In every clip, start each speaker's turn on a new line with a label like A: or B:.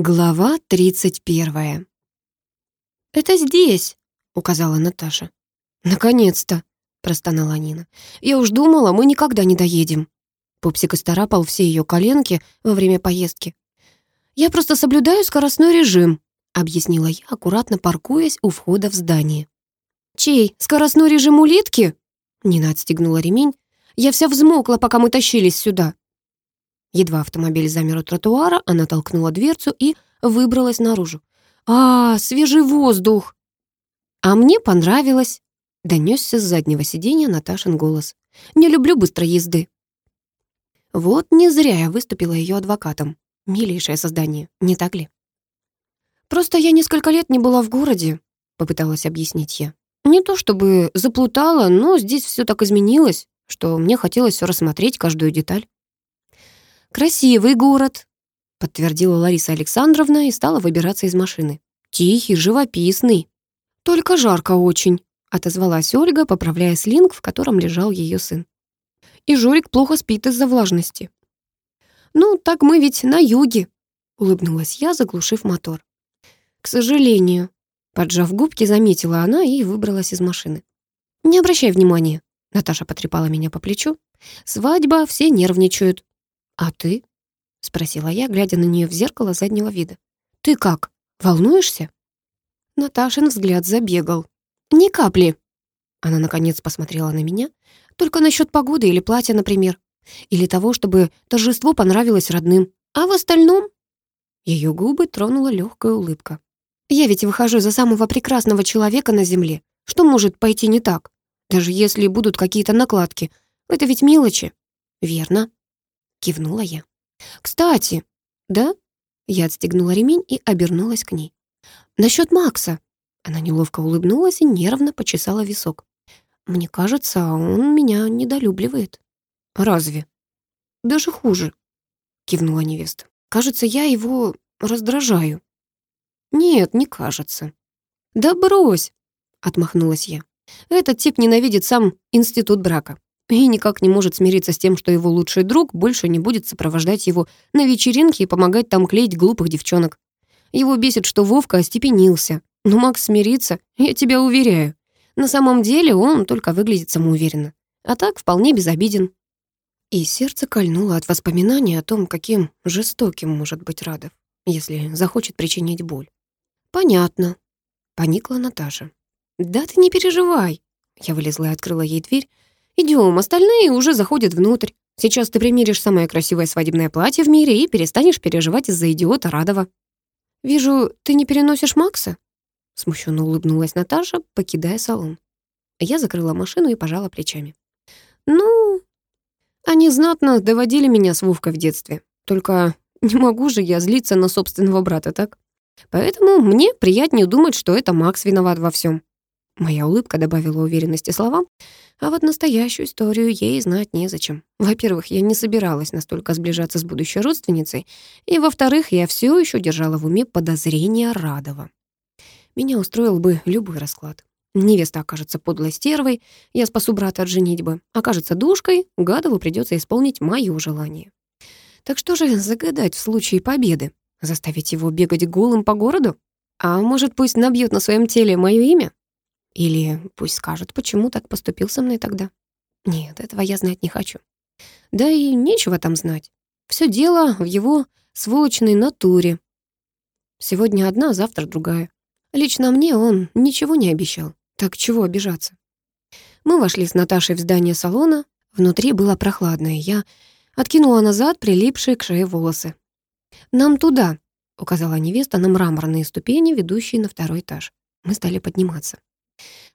A: Глава 31. «Это здесь», — указала Наташа. «Наконец-то», — простонала Нина. «Я уж думала, мы никогда не доедем». Пупсик исторапал все ее коленки во время поездки. «Я просто соблюдаю скоростной режим», — объяснила я, аккуратно паркуясь у входа в здание. «Чей? Скоростной режим улитки?» Нина отстегнула ремень. «Я вся взмокла, пока мы тащились сюда». Едва автомобиль замер у тротуара, она толкнула дверцу и выбралась наружу. «А, свежий воздух!» «А мне понравилось!» — донесся с заднего сиденья Наташин голос. «Не люблю быстрой езды». Вот не зря я выступила ее адвокатом. Милейшее создание, не так ли? «Просто я несколько лет не была в городе», — попыталась объяснить я. «Не то чтобы заплутала, но здесь все так изменилось, что мне хотелось все рассмотреть, каждую деталь». «Красивый город», — подтвердила Лариса Александровна и стала выбираться из машины. «Тихий, живописный». «Только жарко очень», — отозвалась Ольга, поправляя слинг, в котором лежал ее сын. «И Жорик плохо спит из-за влажности». «Ну, так мы ведь на юге», — улыбнулась я, заглушив мотор. «К сожалению», — поджав губки, заметила она и выбралась из машины. «Не обращай внимания», — Наташа потрепала меня по плечу. «Свадьба, все нервничают. «А ты?» — спросила я, глядя на нее в зеркало заднего вида. «Ты как, волнуешься?» Наташин взгляд забегал. «Ни капли!» Она, наконец, посмотрела на меня. «Только насчет погоды или платья, например. Или того, чтобы торжество понравилось родным. А в остальном...» Ее губы тронула легкая улыбка. «Я ведь выхожу за самого прекрасного человека на земле. Что может пойти не так? Даже если будут какие-то накладки. Это ведь мелочи». «Верно», Кивнула я. «Кстати, да?» Я отстегнула ремень и обернулась к ней. «Насчет Макса». Она неловко улыбнулась и нервно почесала висок. «Мне кажется, он меня недолюбливает». «Разве?» «Даже хуже», — кивнула невеста. «Кажется, я его раздражаю». «Нет, не кажется». «Да брось», — отмахнулась я. «Этот тип ненавидит сам институт брака и никак не может смириться с тем, что его лучший друг больше не будет сопровождать его на вечеринке и помогать там клеить глупых девчонок. Его бесит, что Вовка остепенился. Но Макс смирится, я тебя уверяю. На самом деле он только выглядит самоуверенно. А так вполне безобиден. И сердце кольнуло от воспоминания о том, каким жестоким может быть Радов, если захочет причинить боль. «Понятно», — поникла Наташа. «Да ты не переживай». Я вылезла и открыла ей дверь, Идем, остальные уже заходят внутрь. Сейчас ты примеришь самое красивое свадебное платье в мире и перестанешь переживать из-за идиота Радова. Вижу, ты не переносишь Макса?» Смущенно улыбнулась Наташа, покидая салон. Я закрыла машину и пожала плечами. «Ну, они знатно доводили меня с Вовкой в детстве. Только не могу же я злиться на собственного брата, так? Поэтому мне приятнее думать, что это Макс виноват во всем. Моя улыбка добавила уверенности словам, а вот настоящую историю ей знать незачем. Во-первых, я не собиралась настолько сближаться с будущей родственницей, и, во-вторых, я все еще держала в уме подозрения Радова. Меня устроил бы любой расклад. Невеста окажется подлой стервой, я спасу брата от женитьбы. Окажется душкой, Гадову придется исполнить мое желание. Так что же загадать в случае победы? Заставить его бегать голым по городу? А может, пусть набьет на своем теле мое имя? Или пусть скажет, почему так поступил со мной тогда. Нет, этого я знать не хочу. Да и нечего там знать. Все дело в его сволочной натуре. Сегодня одна, завтра другая. Лично мне он ничего не обещал. Так чего обижаться? Мы вошли с Наташей в здание салона. Внутри было прохладно, и я откинула назад прилипшие к шее волосы. «Нам туда», — указала невеста на мраморные ступени, ведущие на второй этаж. Мы стали подниматься.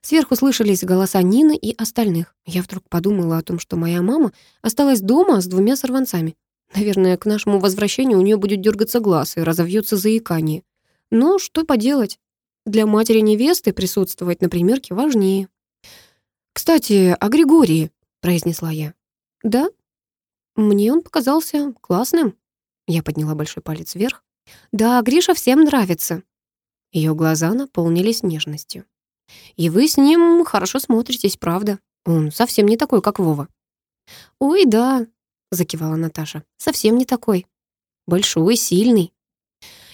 A: Сверху слышались голоса Нины и остальных. Я вдруг подумала о том, что моя мама осталась дома с двумя сорванцами. Наверное, к нашему возвращению у нее будет дергаться глаз и разовьется заикание. Но что поделать? Для матери невесты присутствовать на примерке важнее. «Кстати, о Григории», — произнесла я. «Да? Мне он показался классным». Я подняла большой палец вверх. «Да, Гриша всем нравится». Ее глаза наполнились нежностью. И вы с ним хорошо смотритесь, правда? Он совсем не такой, как Вова». «Ой, да», — закивала Наташа, — «совсем не такой. Большой, сильный».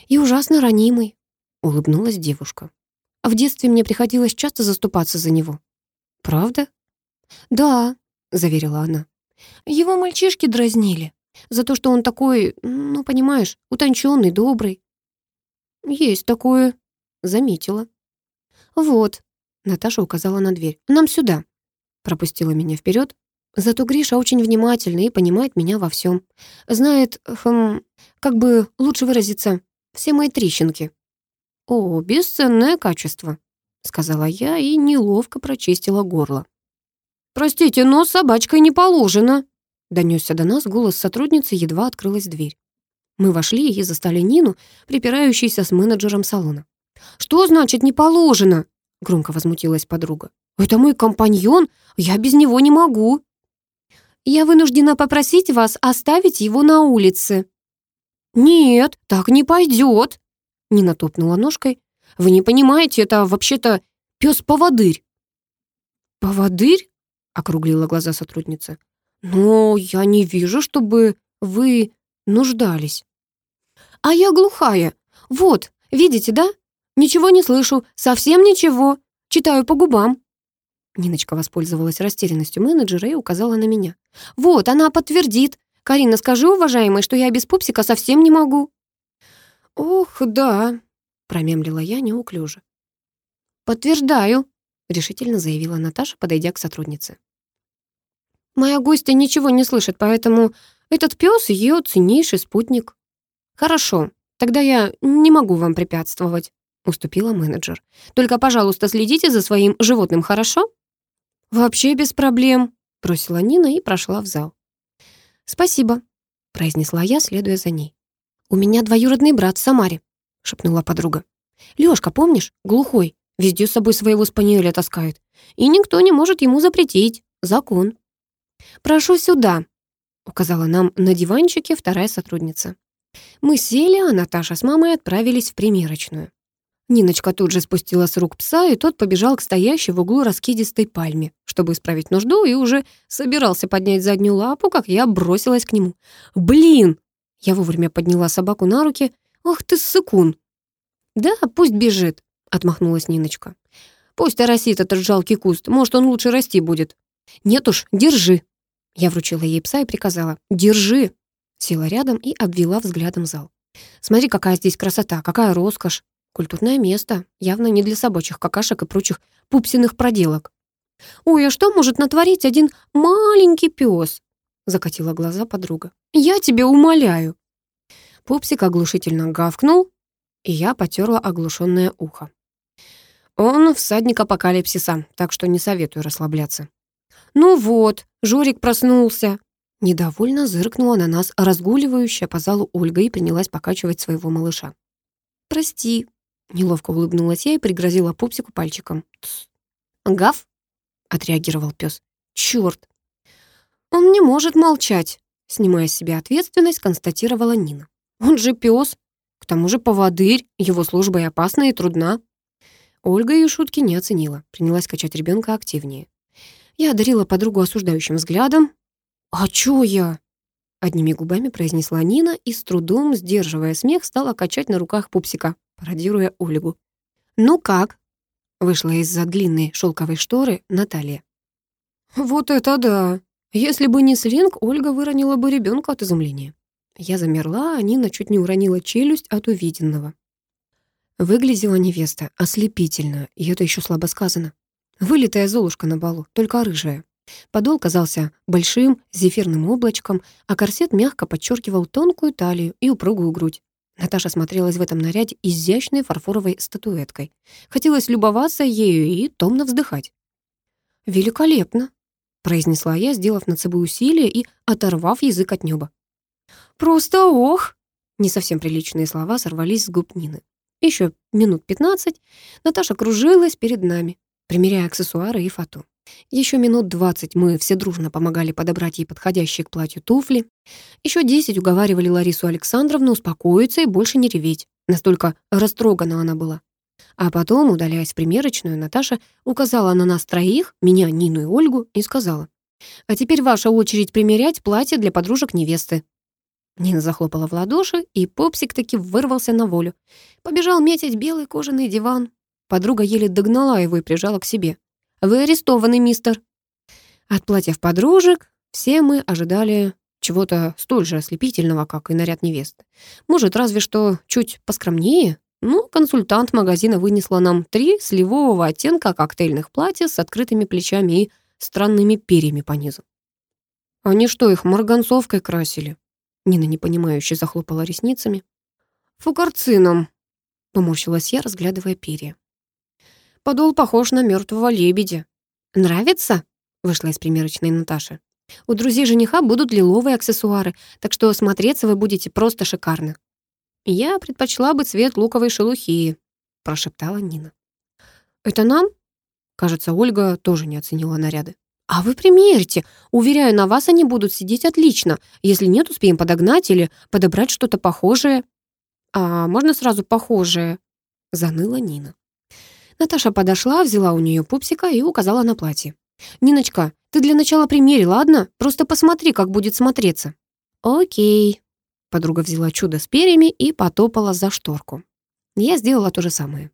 A: И ужасно ранимый, улыбнулась девушка. А в детстве мне приходилось часто заступаться за него. Правда? Да, заверила она. Его мальчишки дразнили за то, что он такой, ну, понимаешь, утонченный, добрый. Есть такое, заметила. Вот, Наташа указала на дверь. Нам сюда. Пропустила меня вперед. Зато Гриша очень внимательный и понимает меня во всем. Знает, хм, как бы лучше выразиться, все мои трещинки. «О, бесценное качество», — сказала я и неловко прочистила горло. «Простите, но с собачкой не положено», — донесся до нас голос сотрудницы, едва открылась дверь. Мы вошли и застали Нину, припирающейся с менеджером салона. «Что значит «не положено»?» — громко возмутилась подруга. «Это мой компаньон, я без него не могу». «Я вынуждена попросить вас оставить его на улице». «Нет, так не пойдет», — Нина топнула ножкой. «Вы не понимаете, это вообще-то пес-поводырь». «Поводырь?» — округлила глаза сотрудница. «Но я не вижу, чтобы вы нуждались». «А я глухая. Вот, видите, да? Ничего не слышу, совсем ничего. Читаю по губам». Ниночка воспользовалась растерянностью менеджера и указала на меня. «Вот, она подтвердит. Карина, скажи, уважаемой, что я без пупсика совсем не могу». «Ох, да», — промемлила я неуклюже. «Подтверждаю», — решительно заявила Наташа, подойдя к сотруднице. «Моя гостья ничего не слышит, поэтому этот пес ее ценнейший спутник». «Хорошо, тогда я не могу вам препятствовать», — уступила менеджер. «Только, пожалуйста, следите за своим животным, хорошо?» «Вообще без проблем», — бросила Нина и прошла в зал. «Спасибо», — произнесла я, следуя за ней. «У меня двоюродный брат в Самаре», — шепнула подруга. «Лёшка, помнишь? Глухой. Везде с собой своего спаниеля таскает. И никто не может ему запретить. Закон». «Прошу сюда», — указала нам на диванчике вторая сотрудница. Мы сели, а Наташа с мамой отправились в примерочную. Ниночка тут же спустила с рук пса, и тот побежал к стоящей в углу раскидистой пальме, чтобы исправить нужду, и уже собирался поднять заднюю лапу, как я бросилась к нему. «Блин!» Я вовремя подняла собаку на руки. «Ах ты, сыкун!» «Да, пусть бежит», — отмахнулась Ниночка. «Пусть оросит этот жалкий куст, может, он лучше расти будет». «Нет уж, держи». Я вручила ей пса и приказала. «Держи». Села рядом и обвела взглядом зал. «Смотри, какая здесь красота, какая роскошь. Культурное место, явно не для собачьих какашек и прочих пупсиных проделок. «Ой, а что может натворить один маленький пес?» закатила глаза подруга. «Я тебе умоляю!» Пупсик оглушительно гавкнул, и я потерла оглушенное ухо. Он всадник апокалипсиса, так что не советую расслабляться. «Ну вот, Жорик проснулся!» Недовольно зыркнула на нас разгуливающая по залу Ольга и принялась покачивать своего малыша. «Прости», Неловко улыбнулась я и пригрозила пупсику пальчиком. «Тсс». «Гав?» — отреагировал пес. «Чёрт!» «Он не может молчать», — снимая с себя ответственность, констатировала Нина. «Он же пес. К тому же поводырь, его служба и опасна, и трудна». Ольга ее шутки не оценила, принялась качать ребенка активнее. Я одарила подругу осуждающим взглядом. «А чё я?» Одними губами произнесла Нина и с трудом, сдерживая смех, стала качать на руках пупсика пародируя Ольгу. «Ну как?» — вышла из-за длинной шелковой шторы Наталья. «Вот это да! Если бы не слинг, Ольга выронила бы ребенка от изумления». Я замерла, а Нина чуть не уронила челюсть от увиденного. Выглядела невеста ослепительно, и это еще слабо сказано. Вылитая золушка на балу, только рыжая. Подол казался большим зефирным облачком, а корсет мягко подчеркивал тонкую талию и упругую грудь. Наташа смотрелась в этом наряде изящной фарфоровой статуэткой. Хотелось любоваться ею и томно вздыхать. «Великолепно», — произнесла я, сделав над собой усилие и оторвав язык от неба. «Просто ох!» Не совсем приличные слова сорвались с губ Нины. Еще минут пятнадцать Наташа кружилась перед нами, примеряя аксессуары и фату. Еще минут двадцать мы все дружно помогали подобрать ей подходящие к платью туфли. Еще десять уговаривали Ларису Александровну успокоиться и больше не реветь. Настолько растрогана она была. А потом, удаляясь в примерочную, Наташа указала на нас троих, меня, Нину и Ольгу, и сказала, «А теперь ваша очередь примерять платье для подружек невесты». Нина захлопала в ладоши, и пупсик таки вырвался на волю. Побежал метить белый кожаный диван. Подруга еле догнала его и прижала к себе. «Вы арестованы, мистер!» От платьев подружек все мы ожидали чего-то столь же ослепительного, как и наряд невесты. Может, разве что чуть поскромнее, но консультант магазина вынесла нам три сливового оттенка коктейльных платья с открытыми плечами и странными перьями по низу. «Они что, их марганцовкой красили?» Нина непонимающе захлопала ресницами. «Фукарцином», — поморщилась я, разглядывая перья. «Подол похож на мертвого лебедя». «Нравится?» — вышла из примерочной Наташа. «У друзей жениха будут лиловые аксессуары, так что смотреться вы будете просто шикарно». «Я предпочла бы цвет луковой шелухи», — прошептала Нина. «Это нам?» Кажется, Ольга тоже не оценила наряды. «А вы примерьте. Уверяю, на вас они будут сидеть отлично. Если нет, успеем подогнать или подобрать что-то похожее». «А можно сразу похожее?» — заныла Нина. Наташа подошла, взяла у нее пупсика и указала на платье. «Ниночка, ты для начала примери, ладно? Просто посмотри, как будет смотреться». «Окей». Подруга взяла чудо с перьями и потопала за шторку. Я сделала то же самое.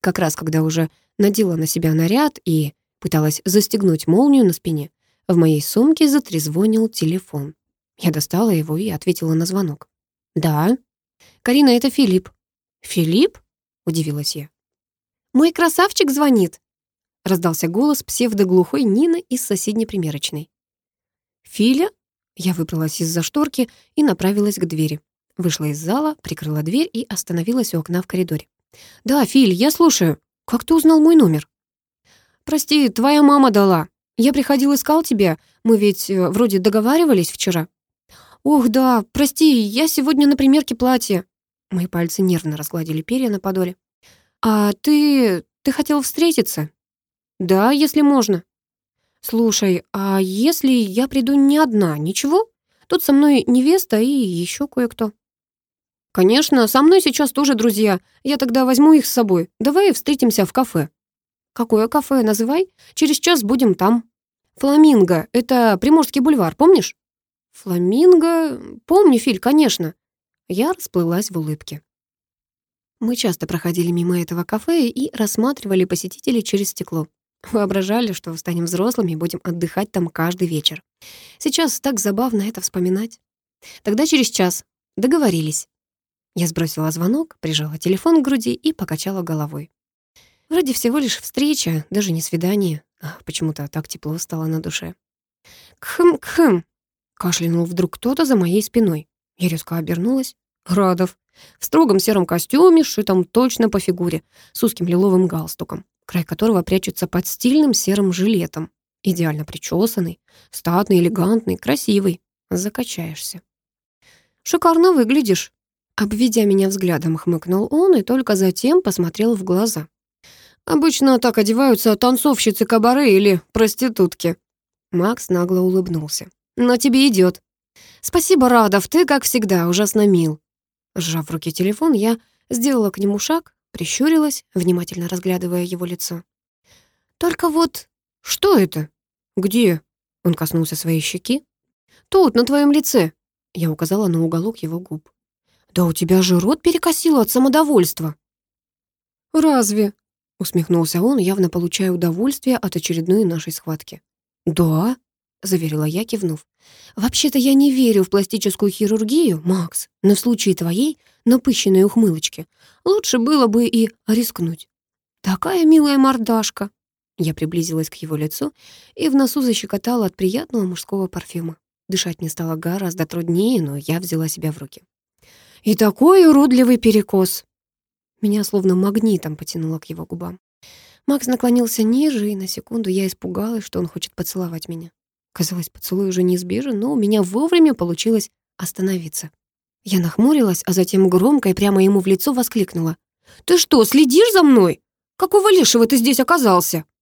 A: Как раз когда уже надела на себя наряд и пыталась застегнуть молнию на спине, в моей сумке затрезвонил телефон. Я достала его и ответила на звонок. «Да». «Карина, это Филипп». «Филипп?» — удивилась я. «Мой красавчик звонит», — раздался голос псевдоглухой Нины из соседней примерочной. «Филя?» Я выбралась из-за шторки и направилась к двери. Вышла из зала, прикрыла дверь и остановилась у окна в коридоре. «Да, Филь, я слушаю. Как ты узнал мой номер?» «Прости, твоя мама дала. Я приходил искал тебя. Мы ведь э, вроде договаривались вчера». «Ох, да, прости, я сегодня на примерке платья». Мои пальцы нервно разгладили перья на подоле. «А ты... ты хотел встретиться?» «Да, если можно». «Слушай, а если я приду не одна, ничего? Тут со мной невеста и еще кое-кто». «Конечно, со мной сейчас тоже друзья. Я тогда возьму их с собой. Давай встретимся в кафе». «Какое кафе? Называй. Через час будем там». «Фламинго. Это Приморский бульвар, помнишь?» «Фламинго? Помню, Филь, конечно». Я расплылась в улыбке. Мы часто проходили мимо этого кафе и рассматривали посетителей через стекло. Воображали, что станем взрослыми и будем отдыхать там каждый вечер. Сейчас так забавно это вспоминать. Тогда через час. Договорились. Я сбросила звонок, прижала телефон к груди и покачала головой. Вроде всего лишь встреча, даже не свидание. А почему-то так тепло стало на душе. «Кхм-кхм!» — кашлянул вдруг кто-то за моей спиной. Я резко обернулась. Радов. В строгом сером костюме, сшитом точно по фигуре, с узким лиловым галстуком, край которого прячется под стильным серым жилетом. Идеально причесанный, статный, элегантный, красивый. Закачаешься. «Шикарно выглядишь», Обведя меня взглядом, хмыкнул он и только затем посмотрел в глаза. «Обычно так одеваются танцовщицы кабаре или проститутки». Макс нагло улыбнулся. «Но тебе идет. «Спасибо, Радов, ты, как всегда, ужасно мил». Сжав в руке телефон, я сделала к нему шаг, прищурилась, внимательно разглядывая его лицо. «Только вот... Что это?» «Где?» Он коснулся своей щеки. «Тут, на твоем лице». Я указала на уголок его губ. «Да у тебя же рот перекосило от самодовольства». «Разве?» — усмехнулся он, явно получая удовольствие от очередной нашей схватки. «Да?» — заверила я, кивнув. «Вообще-то я не верю в пластическую хирургию, Макс, но в случае твоей напыщенной ухмылочки лучше было бы и рискнуть. Такая милая мордашка!» Я приблизилась к его лицу и в носу защекотала от приятного мужского парфюма. Дышать мне стало гораздо труднее, но я взяла себя в руки. И такой уродливый перекос. Меня словно магнитом потянуло к его губам. Макс наклонился ниже, и на секунду я испугалась, что он хочет поцеловать меня. Казалось, поцелуй уже неизбежен, но у меня вовремя получилось остановиться. Я нахмурилась, а затем громко и прямо ему в лицо воскликнула. «Ты что, следишь за мной? Какого лешего ты здесь оказался?»